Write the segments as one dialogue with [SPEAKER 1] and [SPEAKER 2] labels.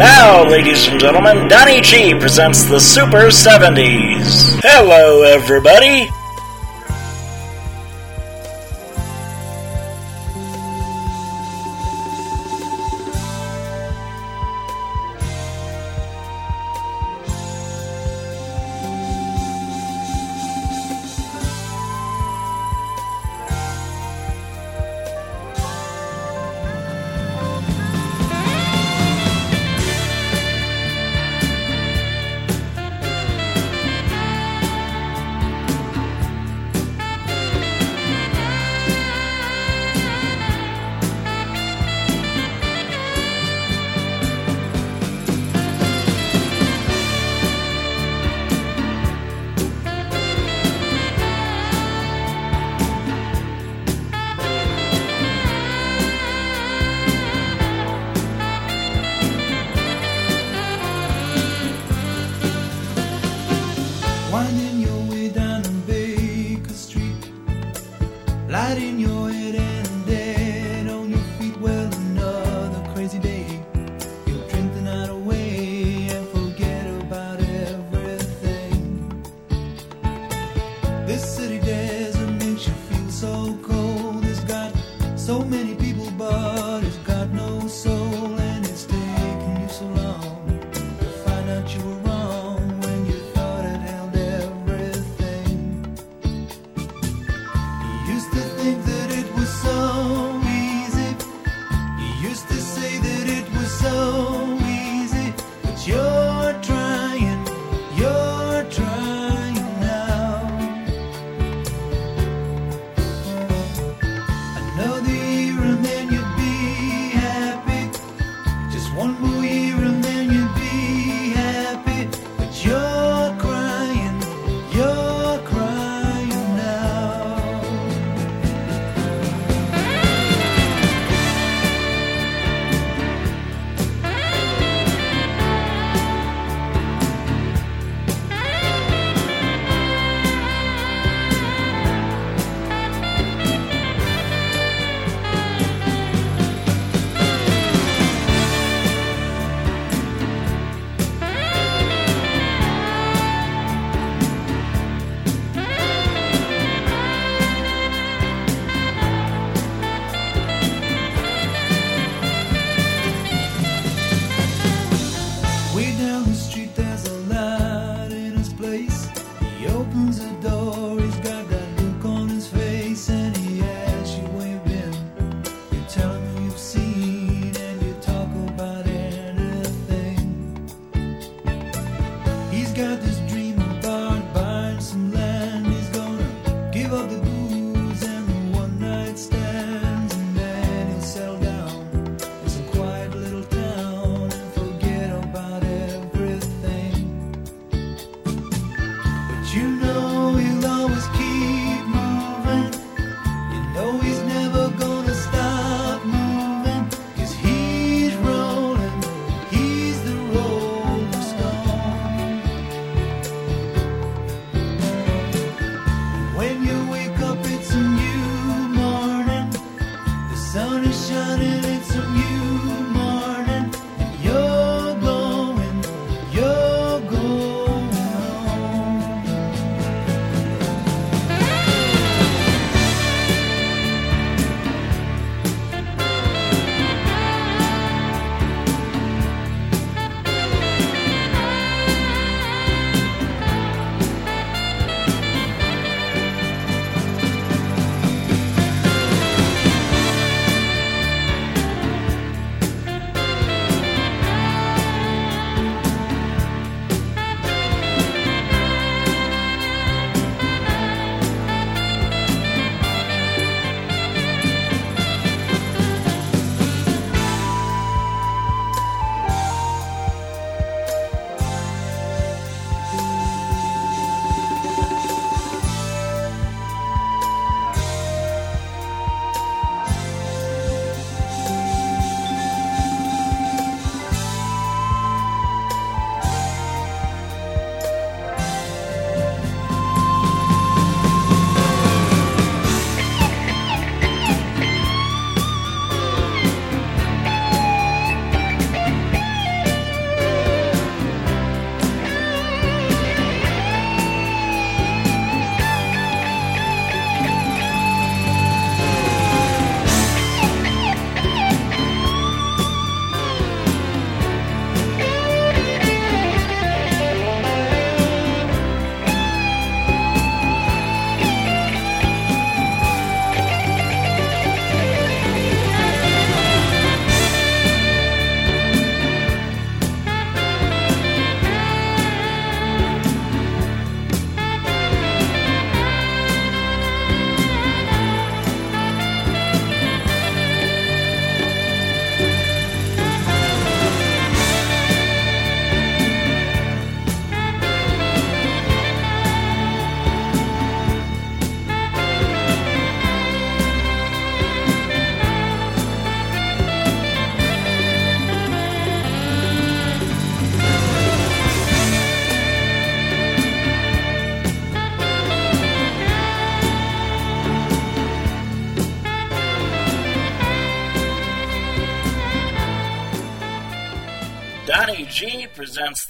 [SPEAKER 1] Now, ladies and gentlemen, Donny G presents the Super 70s. Hello, everybody!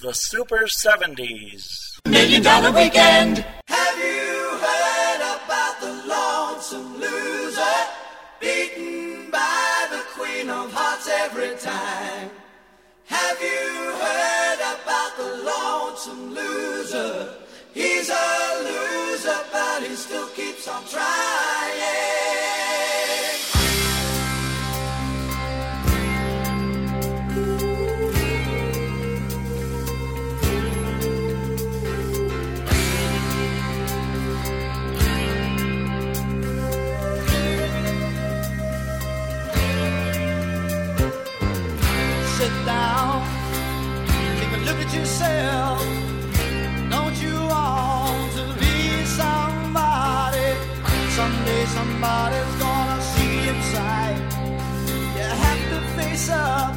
[SPEAKER 2] the
[SPEAKER 3] Super 70s.
[SPEAKER 4] Million Dollar Weekend!
[SPEAKER 5] Have you heard about the lonesome loser? Beaten by the Queen of Hearts every time. Have you heard about the lonesome loser? He's a loser, but he still keeps on trying. somebody's gonna see inside. You have to face up.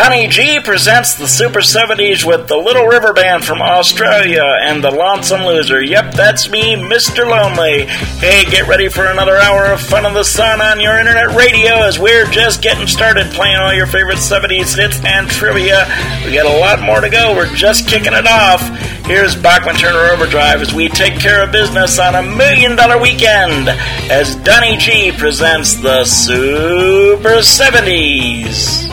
[SPEAKER 3] Johnny G presents the Super 70s with the Little River Band from Australia and the Lonesome Loser. Yep, that's me, Mr. Lonely. Hey, get ready for another hour of fun of the sun on your internet radio as we're just getting started playing all your favorite 70s hits and trivia. We got a lot more to go. We're just kicking it off. Here's Bachman Turner Overdrive as we take care of business on a million dollar weekend as Donny G presents the Super 70s.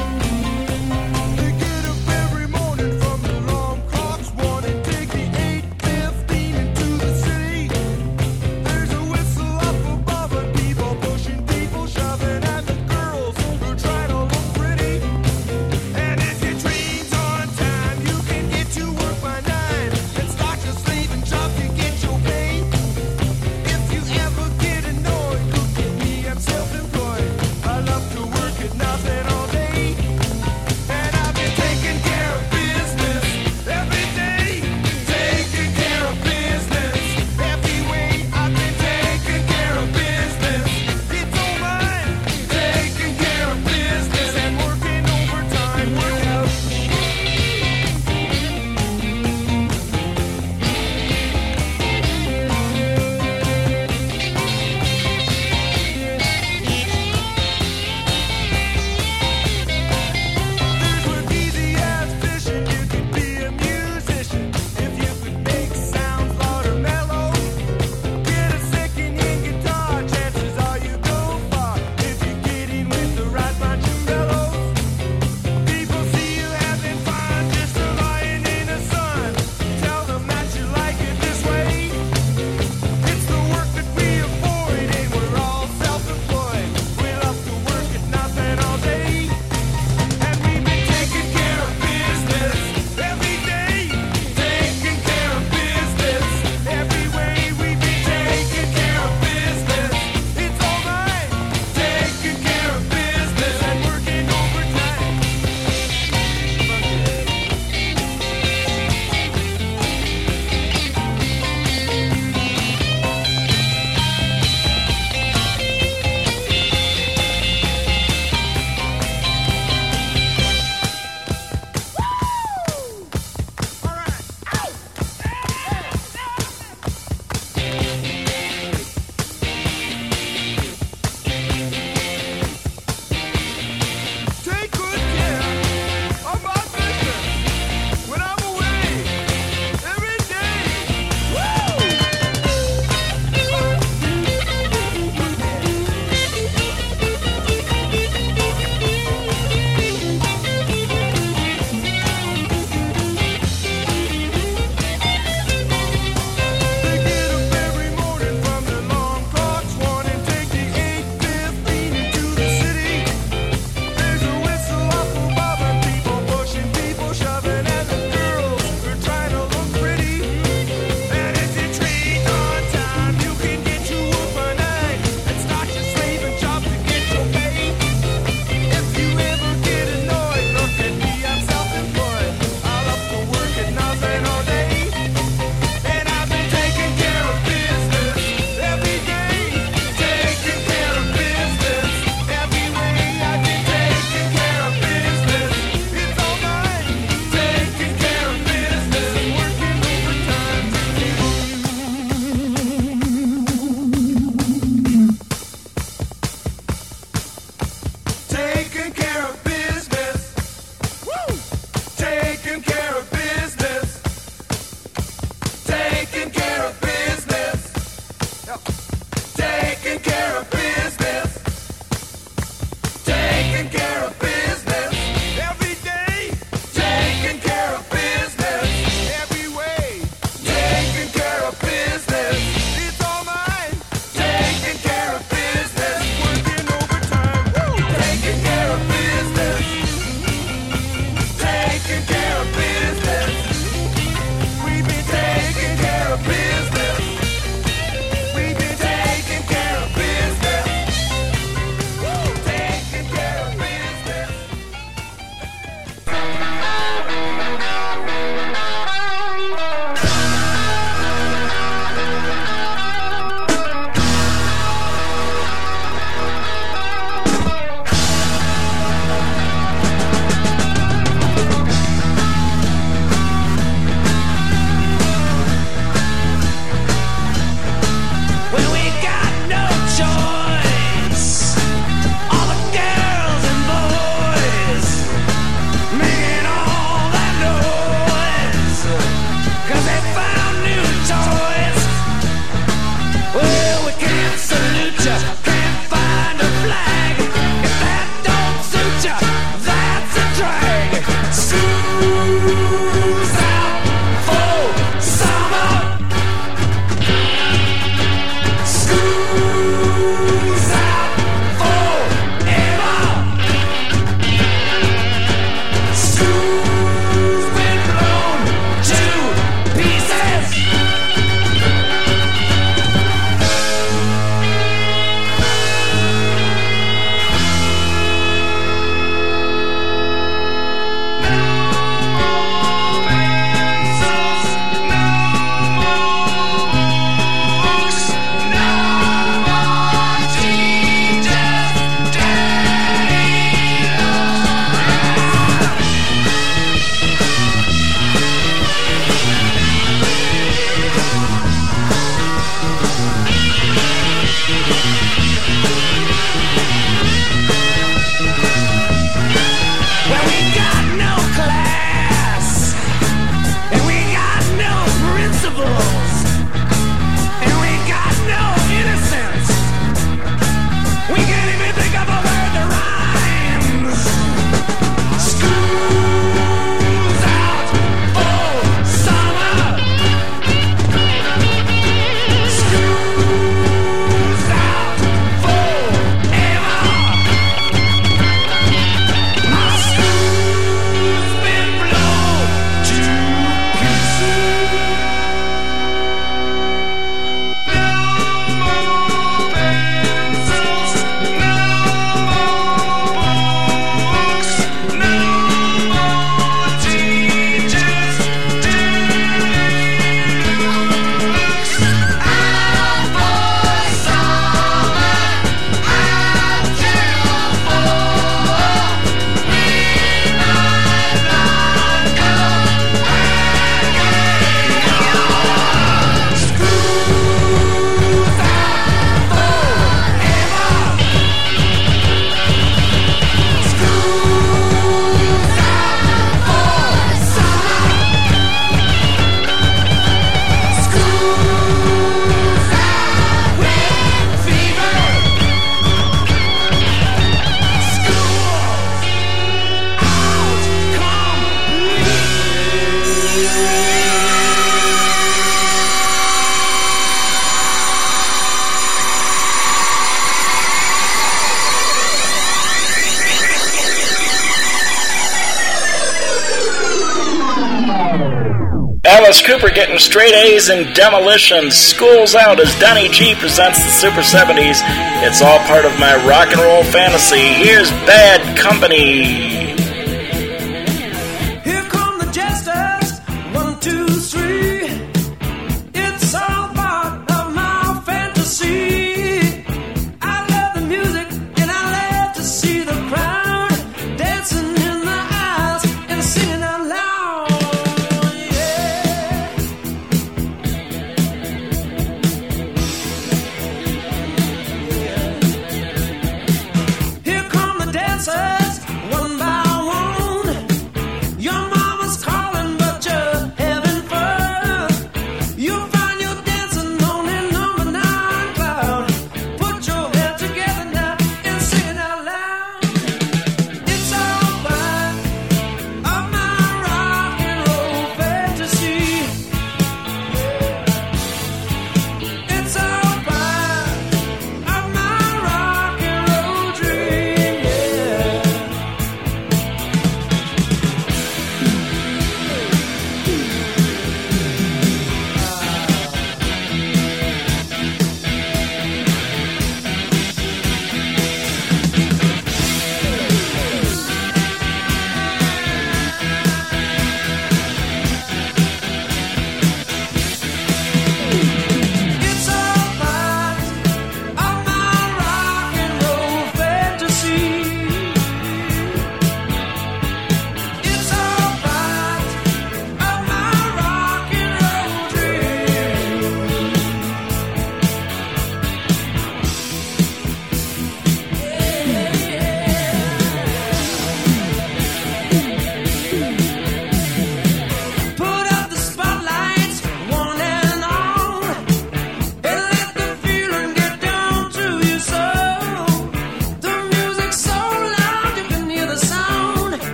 [SPEAKER 6] straight A's and demolition, schools out as Donny G presents the Super 70s. It's all part of my rock and roll fantasy. Here's Bad Company.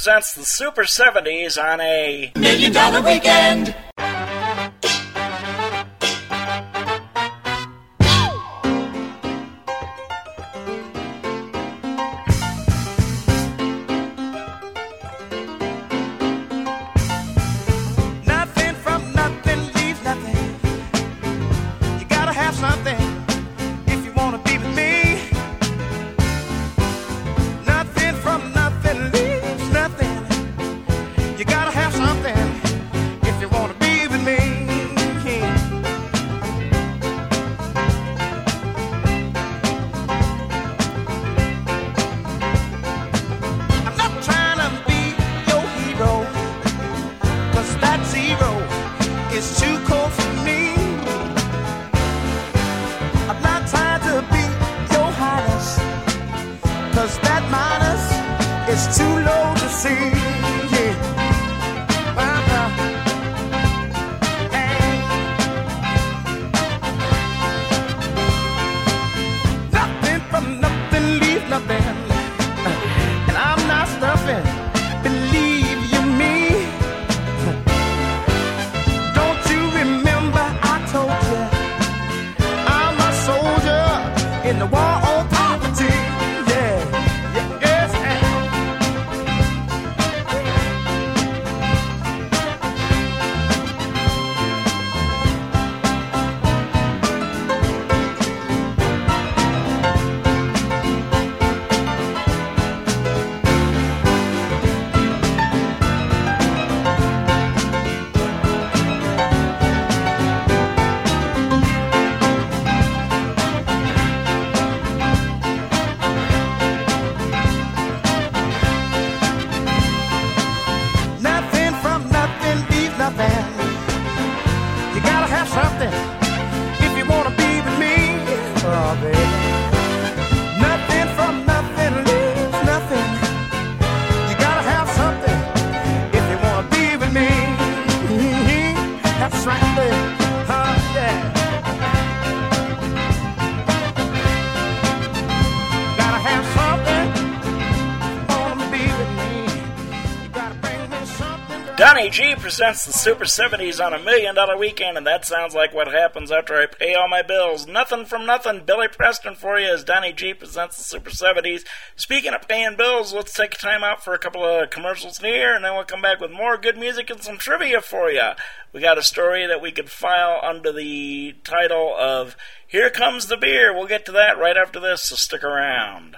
[SPEAKER 6] presents the Super 70s on a
[SPEAKER 7] Million Dollar Weekend.
[SPEAKER 3] Donny G presents the Super 70s on a million dollar weekend, and that sounds like what happens after I pay all my bills. Nothing from nothing. Billy Preston for you as Donny G presents the Super 70s. Speaking of paying bills, let's take time out for a couple of commercials here, and then we'll come back with more good music and some trivia for you. We got a story that we could file under the title of Here Comes the Beer. We'll get to that right after this, so stick around.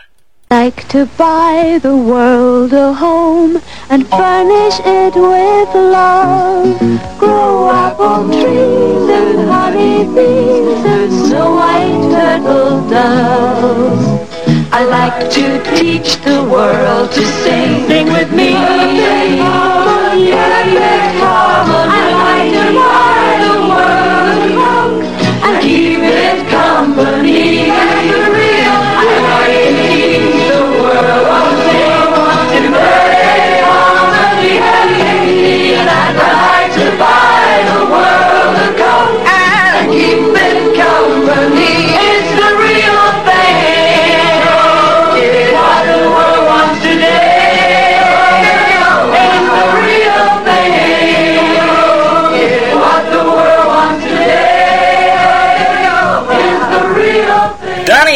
[SPEAKER 8] Like to buy the world a home and furnish it with love. Grow apple trees and honey bees and snow white turtle doves. I like to teach the world to sing. Sing with me. Harmony, perfect harmony. I like to buy the world a home and keep it company.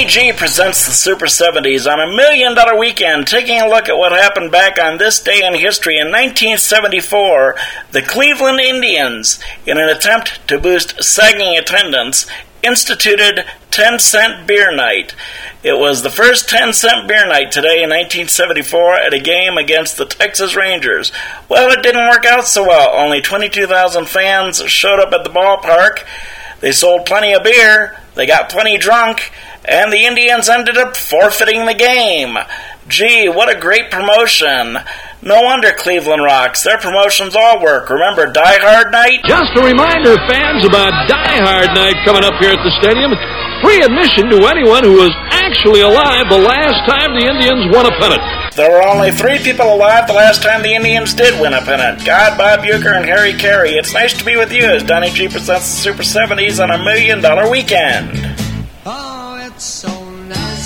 [SPEAKER 8] Thing.
[SPEAKER 3] G presents the Super 70s on a million dollar weekend, taking a look at what happened back on this day in history. In 1974, the Cleveland Indians, in an attempt to boost sagging attendance, instituted 10 cent beer night. It was the first 10 cent beer night today in 1974 at a game against the Texas Rangers. Well, it didn't work out so well. Only 22,000 fans showed up at the ballpark. They sold plenty of beer, they got plenty drunk, and the Indians ended up forfeiting the game. Gee, what a great promotion! No wonder Cleveland rocks. Their promotions all work. Remember Die Hard Night?
[SPEAKER 9] Just a reminder, fans, about Die Hard Night coming up here at the stadium. Free admission to anyone who was actually alive the last time the Indians won a pennant.
[SPEAKER 3] There were only three people alive the last time the Indians did win a pennant. God, Bob Uecker, and Harry Caray. It's nice to be with you as Donny G presents the Super 70s on a million dollar weekend.
[SPEAKER 7] Oh, it's so nice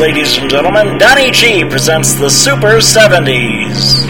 [SPEAKER 3] ladies and gentlemen, Donny G presents the Super 70s.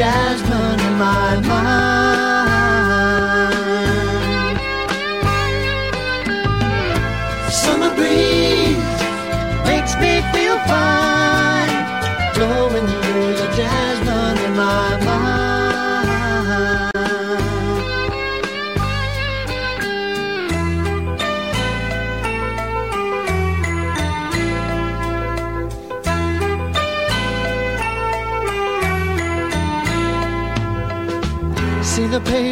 [SPEAKER 5] Through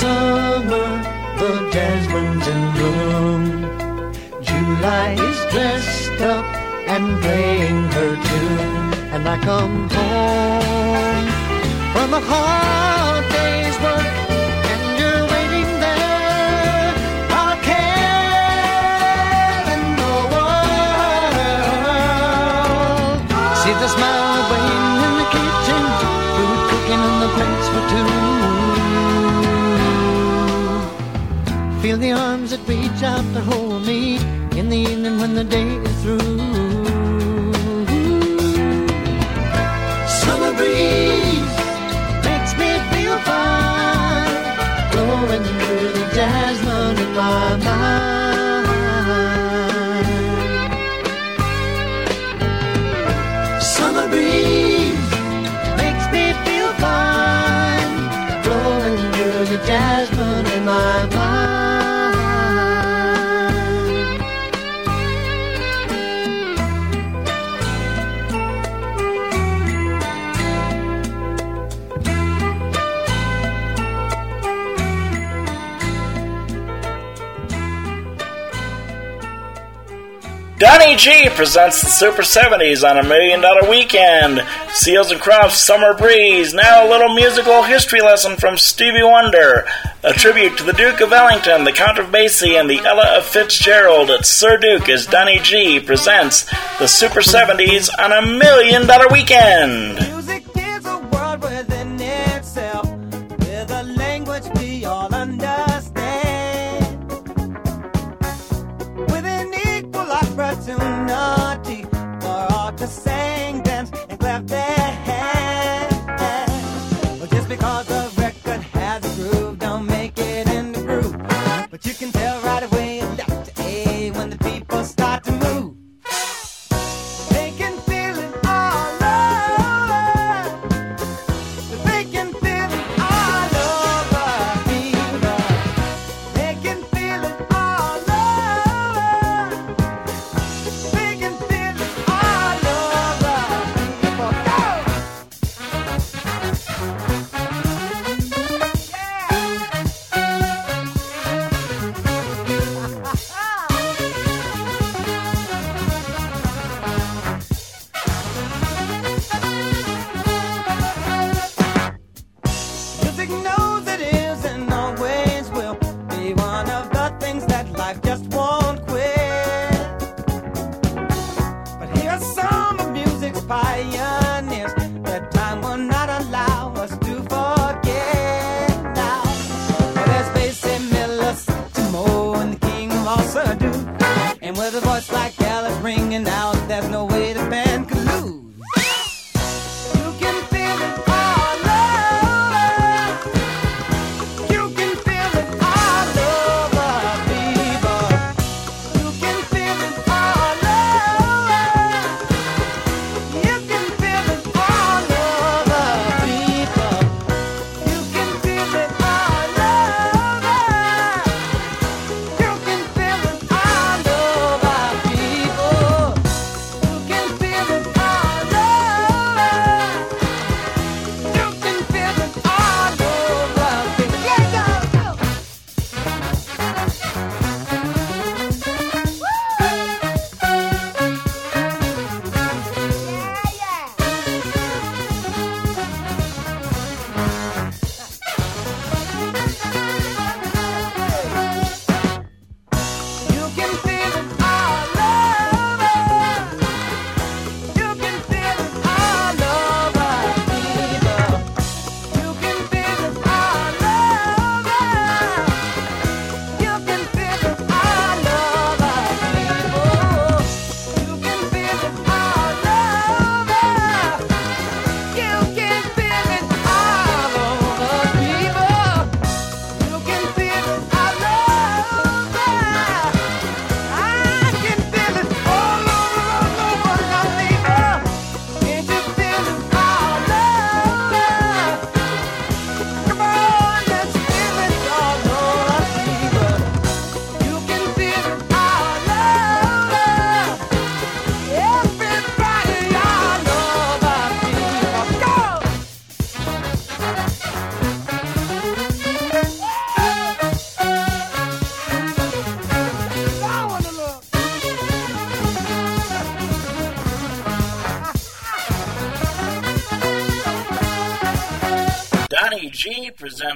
[SPEAKER 5] Summer, the jasmine's in bloom. July is dressed up and playing her tune, and I come home from a hard the arms that reach out to hold me in the evening when the day is through. Summer breeze
[SPEAKER 3] G presents the Super 70s on a Million Dollar Weekend. Seals and Crofts Summer Breeze. Now a little musical history lesson from Stevie Wonder. A tribute to the Duke of Ellington, the Count of Basie, and the Ella of Fitzgerald at Sir Duke as Donny G presents the Super 70s on a Million Dollar Weekend.
[SPEAKER 10] Music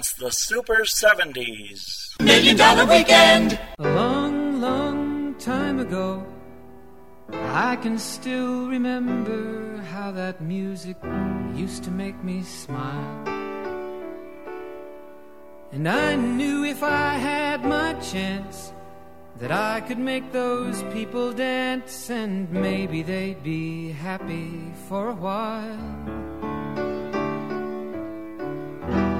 [SPEAKER 3] presents the Super 70s.
[SPEAKER 7] Million Dollar Weekend.
[SPEAKER 11] A long, long time ago, I can still remember how that music used to make me smile. And I knew if I had my chance that I could make those people dance and maybe they'd be happy for a while.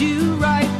[SPEAKER 11] you write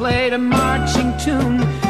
[SPEAKER 11] Played a marching tune.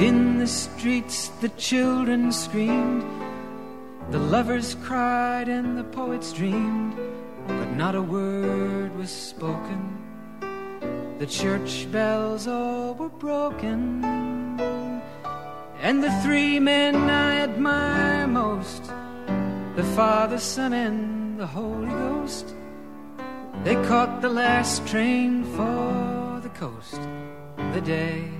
[SPEAKER 11] In the streets the children screamed, the lovers cried, and the poets dreamed. But not a word was spoken. The church bells all were broken, and the three men I admire most the Father, Son, and the Holy Ghost they caught the last train for the coast the day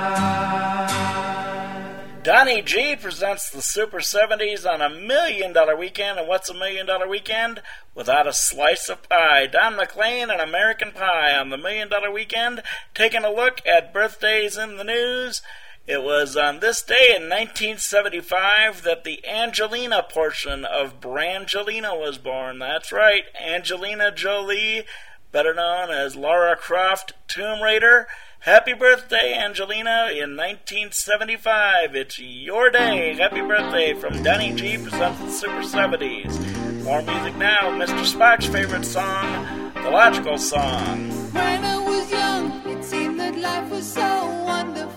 [SPEAKER 3] Donny G presents the Super 70s on a million dollar weekend. And what's a million dollar weekend? Without a slice of pie. Don McLean and American Pie on the million dollar weekend, taking a look at birthdays in the news. It was on this day in 1975 that the Angelina portion of Brangelina was born. That's right, Angelina Jolie, better known as Lara Croft Tomb Raider. Happy birthday, Angelina, in 1975. It's your day. Happy birthday from Donny G presents Super 70s. More music now. Mr. Spock's favorite song, The Logical Song.
[SPEAKER 12] When I was young, it seemed that life was so wonderful.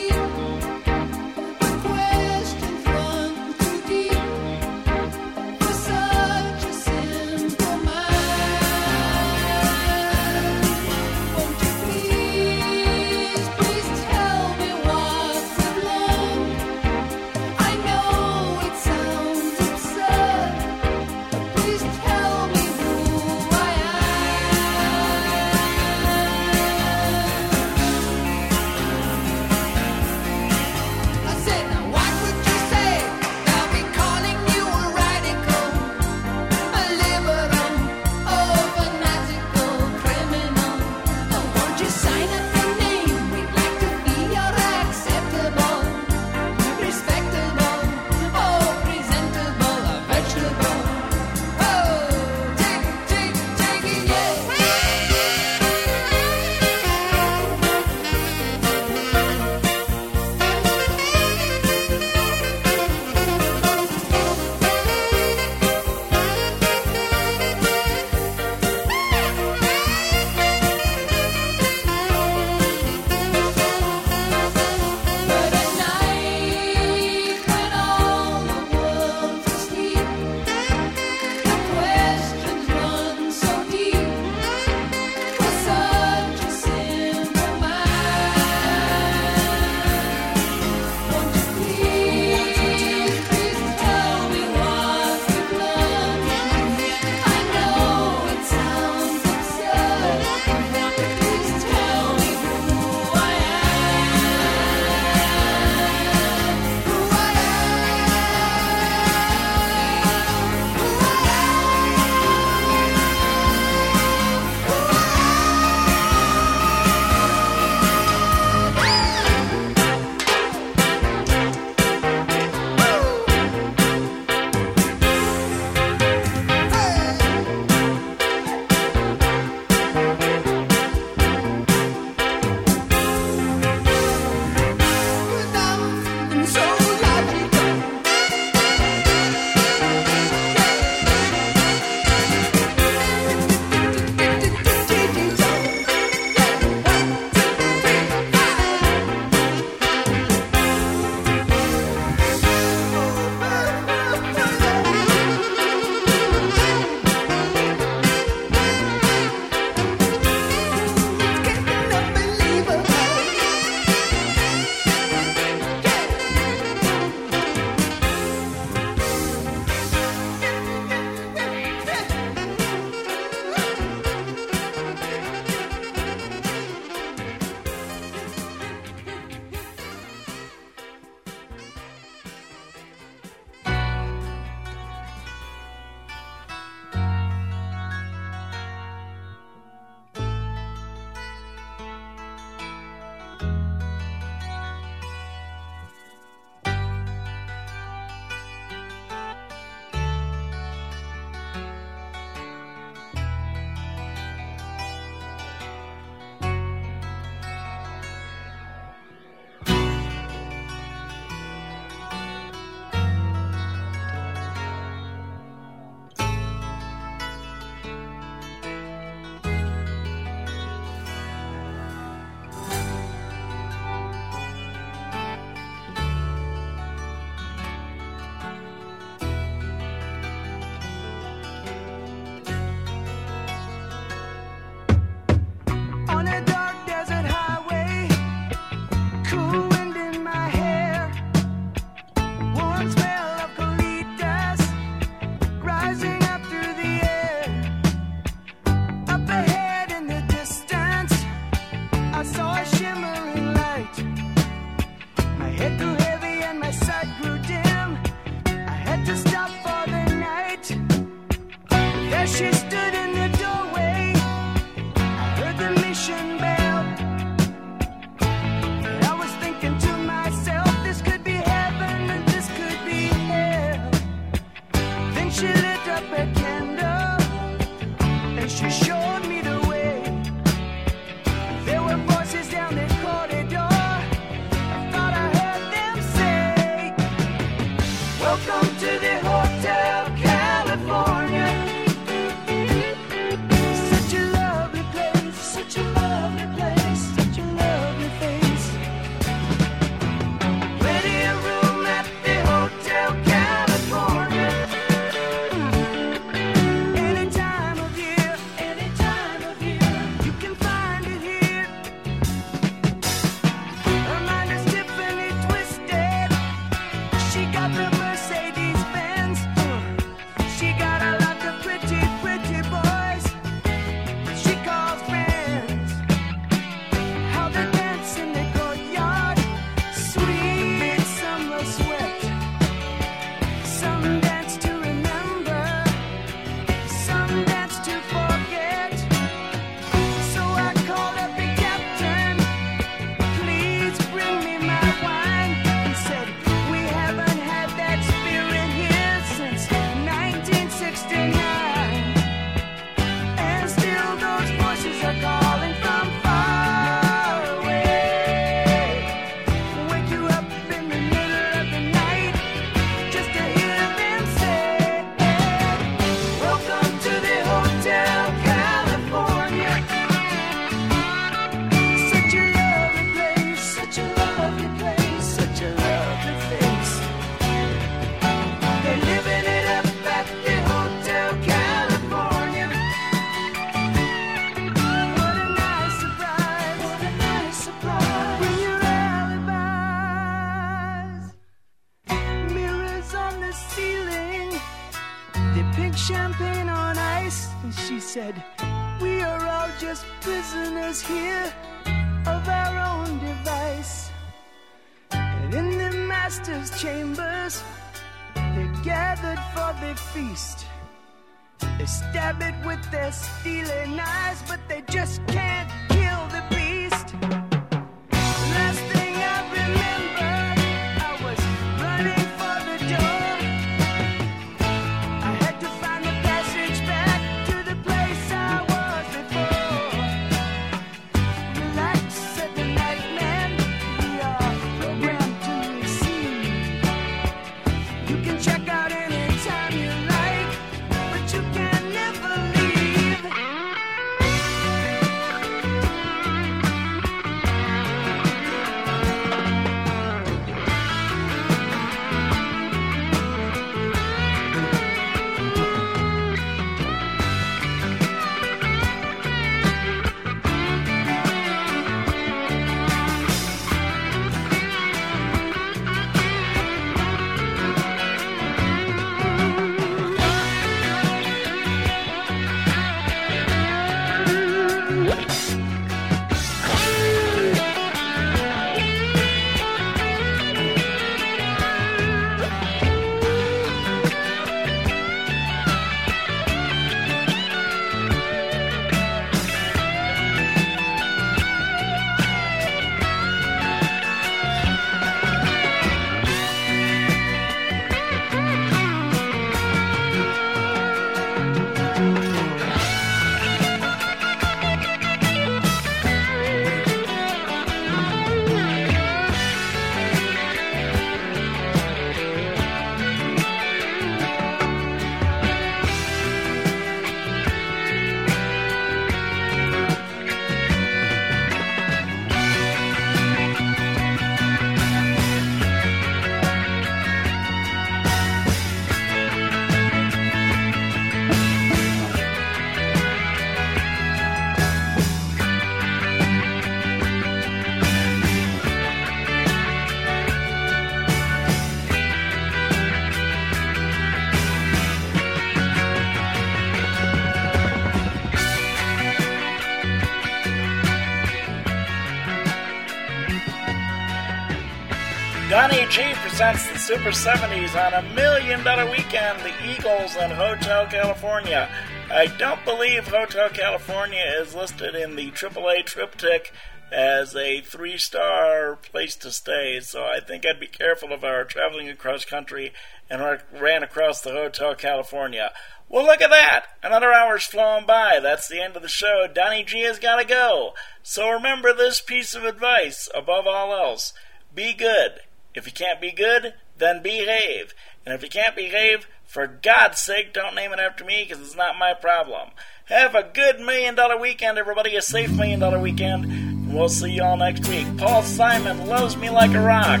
[SPEAKER 3] Super 70s on a million dollar weekend, the Eagles and Hotel California. I don't believe Hotel California is listed in the AAA TripTik as a three star place to stay, so I think I'd be careful if I were traveling across country and ra- ran across the Hotel California. Well, look at that! Another hour's flown by. That's the end of the show. Donny G has got to go. So remember this piece of advice above all else be good. If you can't be good, then behave. And if you can't behave, for God's sake, don't name it after me because it's not my problem. Have a good million dollar weekend, everybody. A safe million dollar weekend. We'll see you all next week. Paul Simon loves me like a rock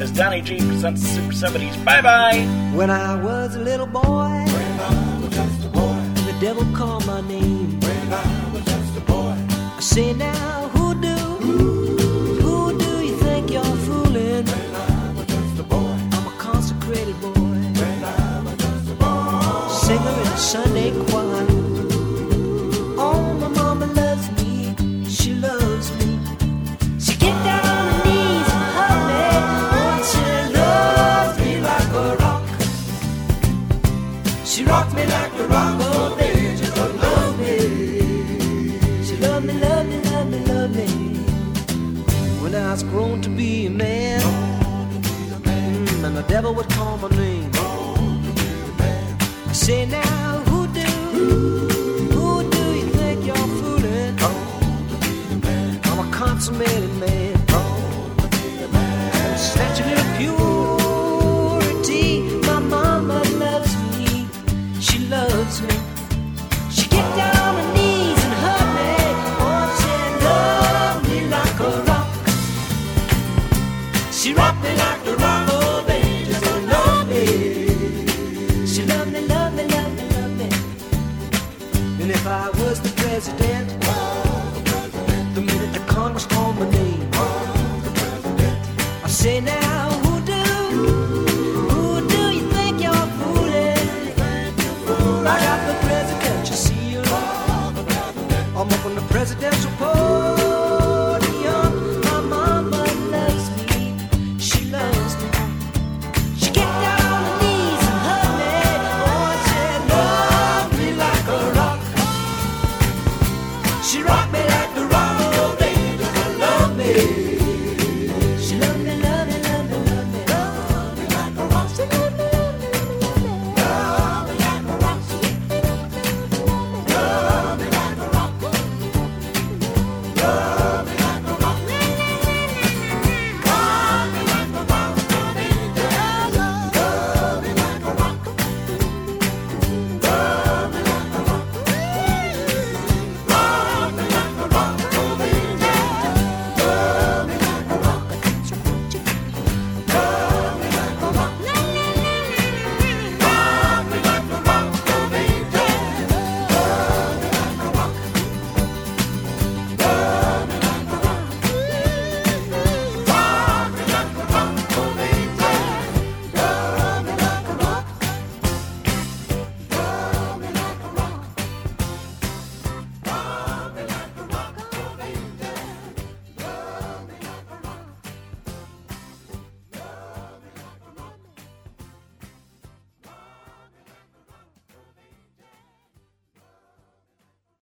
[SPEAKER 3] as Donny G presents the Super 70s. Bye bye.
[SPEAKER 6] When I was a little boy, a boy. the devil called my name. I say now, who do, who do you think you're fooling? Sunday choir. Oh, my mama loves me, she loves me. She get down on her knees and hug me. Oh, she loves me like a rock. She rocked me like a rock, oh baby, don't love me. She loved me, loved me, loved me, loved me. When I was grown to be a man, mm, and the devil would call my name. I say now, I'm a consummated